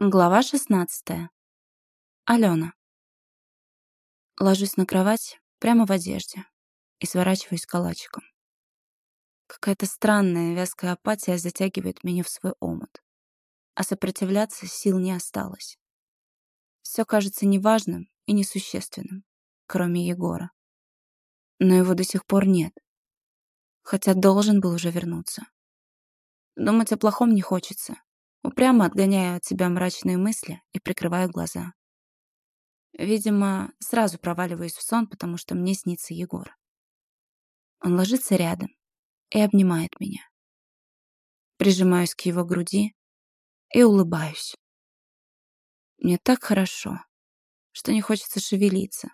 Глава 16. Алена. Ложусь на кровать прямо в одежде и сворачиваюсь калачиком. Какая-то странная вязкая апатия затягивает меня в свой омут, а сопротивляться сил не осталось. Все кажется неважным и несущественным, кроме Егора. Но его до сих пор нет, хотя должен был уже вернуться. Думать о плохом не хочется, Упрямо отгоняю от себя мрачные мысли и прикрываю глаза. Видимо, сразу проваливаюсь в сон, потому что мне снится Егор. Он ложится рядом и обнимает меня. Прижимаюсь к его груди и улыбаюсь. Мне так хорошо, что не хочется шевелиться.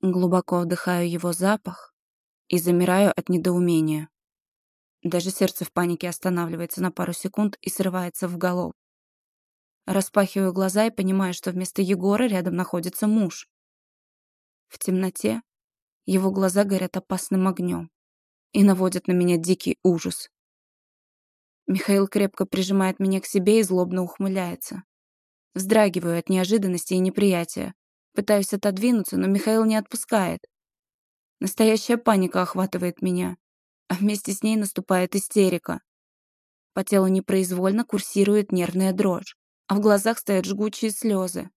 Глубоко вдыхаю его запах и замираю от недоумения. Даже сердце в панике останавливается на пару секунд и срывается в голову. Распахиваю глаза и понимаю, что вместо Егора рядом находится муж. В темноте его глаза горят опасным огнем и наводят на меня дикий ужас. Михаил крепко прижимает меня к себе и злобно ухмыляется. Вздрагиваю от неожиданности и неприятия. Пытаюсь отодвинуться, но Михаил не отпускает. Настоящая паника охватывает меня а вместе с ней наступает истерика. По телу непроизвольно курсирует нервная дрожь, а в глазах стоят жгучие слезы.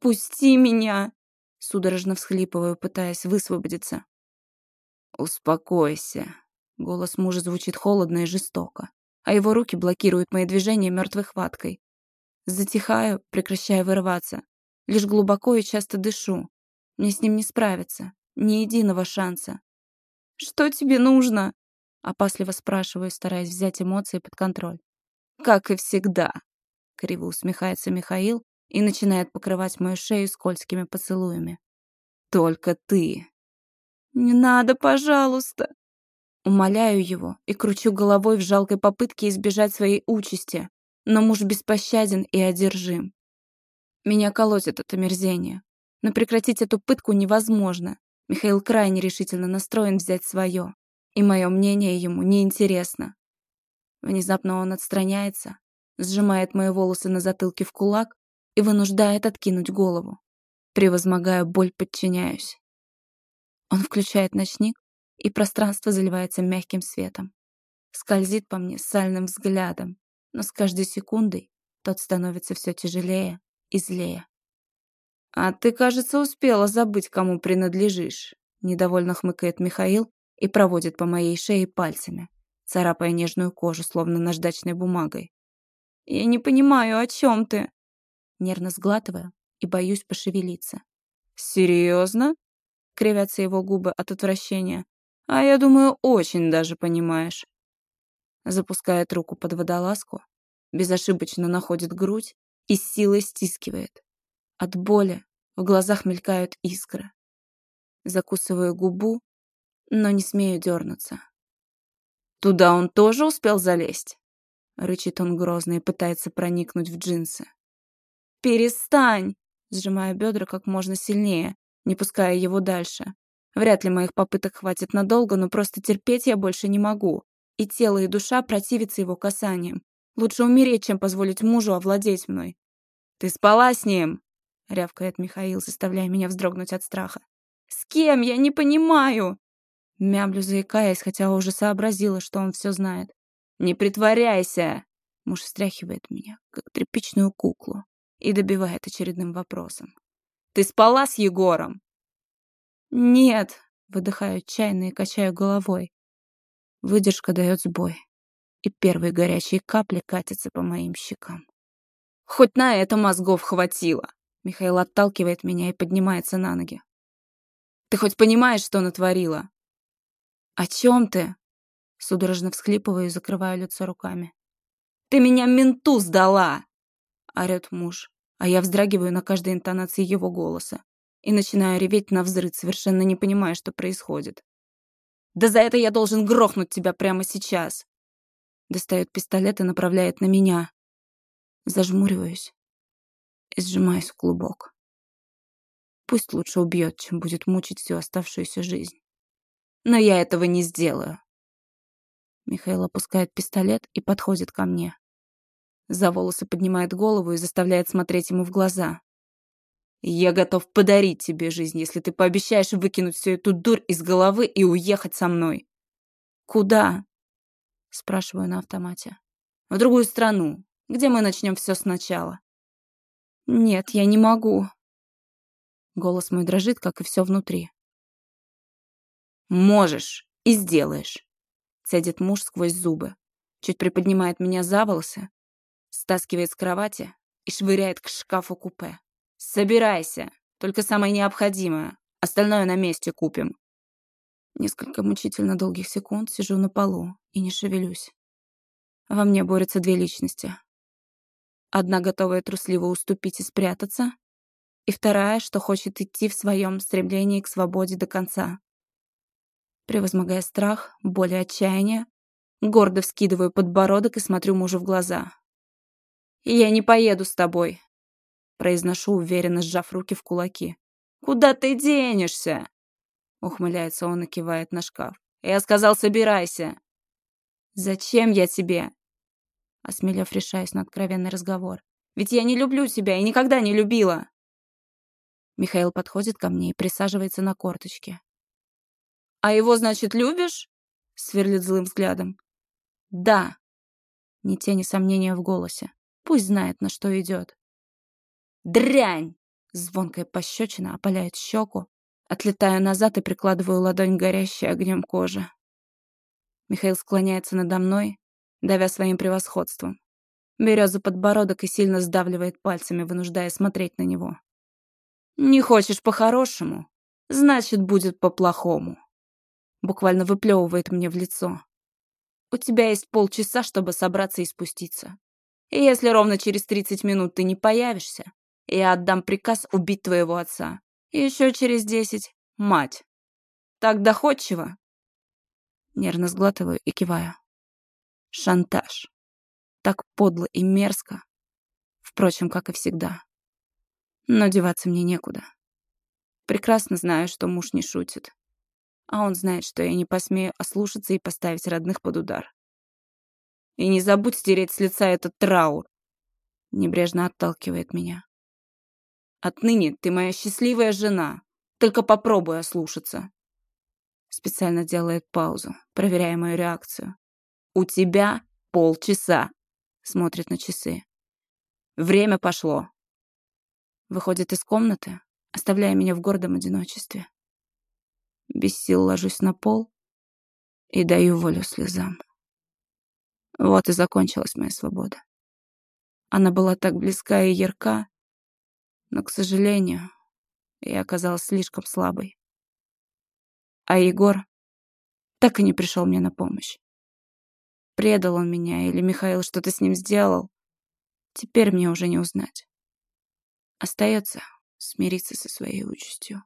«Пусти меня!» — судорожно всхлипываю, пытаясь высвободиться. «Успокойся!» — голос мужа звучит холодно и жестоко, а его руки блокируют мои движения мертвой хваткой. Затихаю, прекращая вырываться. Лишь глубоко и часто дышу. Мне с ним не справиться. Ни единого шанса. «Что тебе нужно?» Опасливо спрашиваю, стараясь взять эмоции под контроль. «Как и всегда», — криво усмехается Михаил и начинает покрывать мою шею скользкими поцелуями. «Только ты». «Не надо, пожалуйста». Умоляю его и кручу головой в жалкой попытке избежать своей участи, но муж беспощаден и одержим. Меня колотит от омерзения, но прекратить эту пытку невозможно. Михаил крайне решительно настроен взять свое, и мое мнение ему неинтересно. Внезапно он отстраняется, сжимает мои волосы на затылке в кулак и вынуждает откинуть голову. Превозмогая боль, подчиняюсь. Он включает ночник, и пространство заливается мягким светом. Скользит по мне сальным взглядом, но с каждой секундой тот становится все тяжелее и злее. «А ты, кажется, успела забыть, кому принадлежишь», — недовольно хмыкает Михаил и проводит по моей шее пальцами, царапая нежную кожу, словно наждачной бумагой. «Я не понимаю, о чем ты?» Нервно сглатываю и боюсь пошевелиться. «Серьезно?» — кривятся его губы от отвращения. «А я думаю, очень даже понимаешь». Запускает руку под водолазку, безошибочно находит грудь и с силой стискивает. От боли в глазах мелькают искры. Закусываю губу, но не смею дернуться. «Туда он тоже успел залезть?» Рычит он грозно и пытается проникнуть в джинсы. «Перестань!» Сжимаю бедра как можно сильнее, не пуская его дальше. Вряд ли моих попыток хватит надолго, но просто терпеть я больше не могу. И тело, и душа противятся его касаниям. Лучше умереть, чем позволить мужу овладеть мной. «Ты спала с ним?» — рявкает Михаил, заставляя меня вздрогнуть от страха. «С кем? Я не понимаю!» Мямлю, заикаясь, хотя уже сообразила, что он все знает. «Не притворяйся!» Муж встряхивает меня, как тряпичную куклу, и добивает очередным вопросом. «Ты спала с Егором?» «Нет!» — выдыхаю отчаянно и качаю головой. Выдержка дает сбой, и первые горячие капли катятся по моим щекам. «Хоть на это мозгов хватило!» Михаил отталкивает меня и поднимается на ноги. «Ты хоть понимаешь, что натворила?» «О чем ты?» Судорожно всхлипываю и закрываю лицо руками. «Ты меня менту сдала!» Орет муж, а я вздрагиваю на каждой интонации его голоса и начинаю реветь на взрыв, совершенно не понимая, что происходит. «Да за это я должен грохнуть тебя прямо сейчас!» Достает пистолет и направляет на меня. Зажмуриваюсь и сжимаюсь в клубок. Пусть лучше убьет, чем будет мучить всю оставшуюся жизнь. Но я этого не сделаю. Михаил опускает пистолет и подходит ко мне. За волосы поднимает голову и заставляет смотреть ему в глаза. «Я готов подарить тебе жизнь, если ты пообещаешь выкинуть всю эту дурь из головы и уехать со мной». «Куда?» Спрашиваю на автомате. «В другую страну, где мы начнем все сначала». «Нет, я не могу». Голос мой дрожит, как и все внутри. «Можешь и сделаешь», — цедит муж сквозь зубы. Чуть приподнимает меня за волосы, стаскивает с кровати и швыряет к шкафу купе. «Собирайся, только самое необходимое, остальное на месте купим». Несколько мучительно долгих секунд сижу на полу и не шевелюсь. Во мне борются две личности. Одна готовая трусливо уступить и спрятаться, и вторая, что хочет идти в своем стремлении к свободе до конца. Превозмогая страх, боль и отчаяние, гордо вскидываю подбородок и смотрю мужу в глаза. «Я не поеду с тобой», — произношу, уверенно сжав руки в кулаки. «Куда ты денешься?» Ухмыляется он и кивает на шкаф. «Я сказал, собирайся!» «Зачем я тебе?» Осмелев, решаюсь на откровенный разговор. «Ведь я не люблю тебя и никогда не любила!» Михаил подходит ко мне и присаживается на корточке. «А его, значит, любишь?» Сверлит злым взглядом. «Да!» Ни тени сомнения в голосе. Пусть знает, на что идет. «Дрянь!» Звонкая пощечина опаляет щеку. Отлетаю назад и прикладываю ладонь горящей огнем кожи. Михаил склоняется надо мной, давя своим превосходством. Берет за подбородок и сильно сдавливает пальцами, вынуждая смотреть на него. «Не хочешь по-хорошему? Значит, будет по-плохому». Буквально выплевывает мне в лицо. «У тебя есть полчаса, чтобы собраться и спуститься. И если ровно через 30 минут ты не появишься, я отдам приказ убить твоего отца. И еще через 10 — мать. Так доходчиво?» Нервно сглатываю и киваю. Шантаж. Так подло и мерзко. Впрочем, как и всегда. Но деваться мне некуда. Прекрасно знаю, что муж не шутит. А он знает, что я не посмею ослушаться и поставить родных под удар. И не забудь стереть с лица этот траур. Небрежно отталкивает меня. Отныне ты моя счастливая жена. Только попробуй ослушаться. Специально делает паузу, проверяя мою реакцию. У тебя полчаса. Смотрит на часы. Время пошло. Выходит из комнаты, оставляя меня в гордом одиночестве. Без сил ложусь на пол и даю волю слезам. Вот и закончилась моя свобода. Она была так близка и ярка, но, к сожалению, я оказалась слишком слабой. А Егор так и не пришел мне на помощь. Предал он меня или Михаил что-то с ним сделал, теперь мне уже не узнать. Остается смириться со своей участью.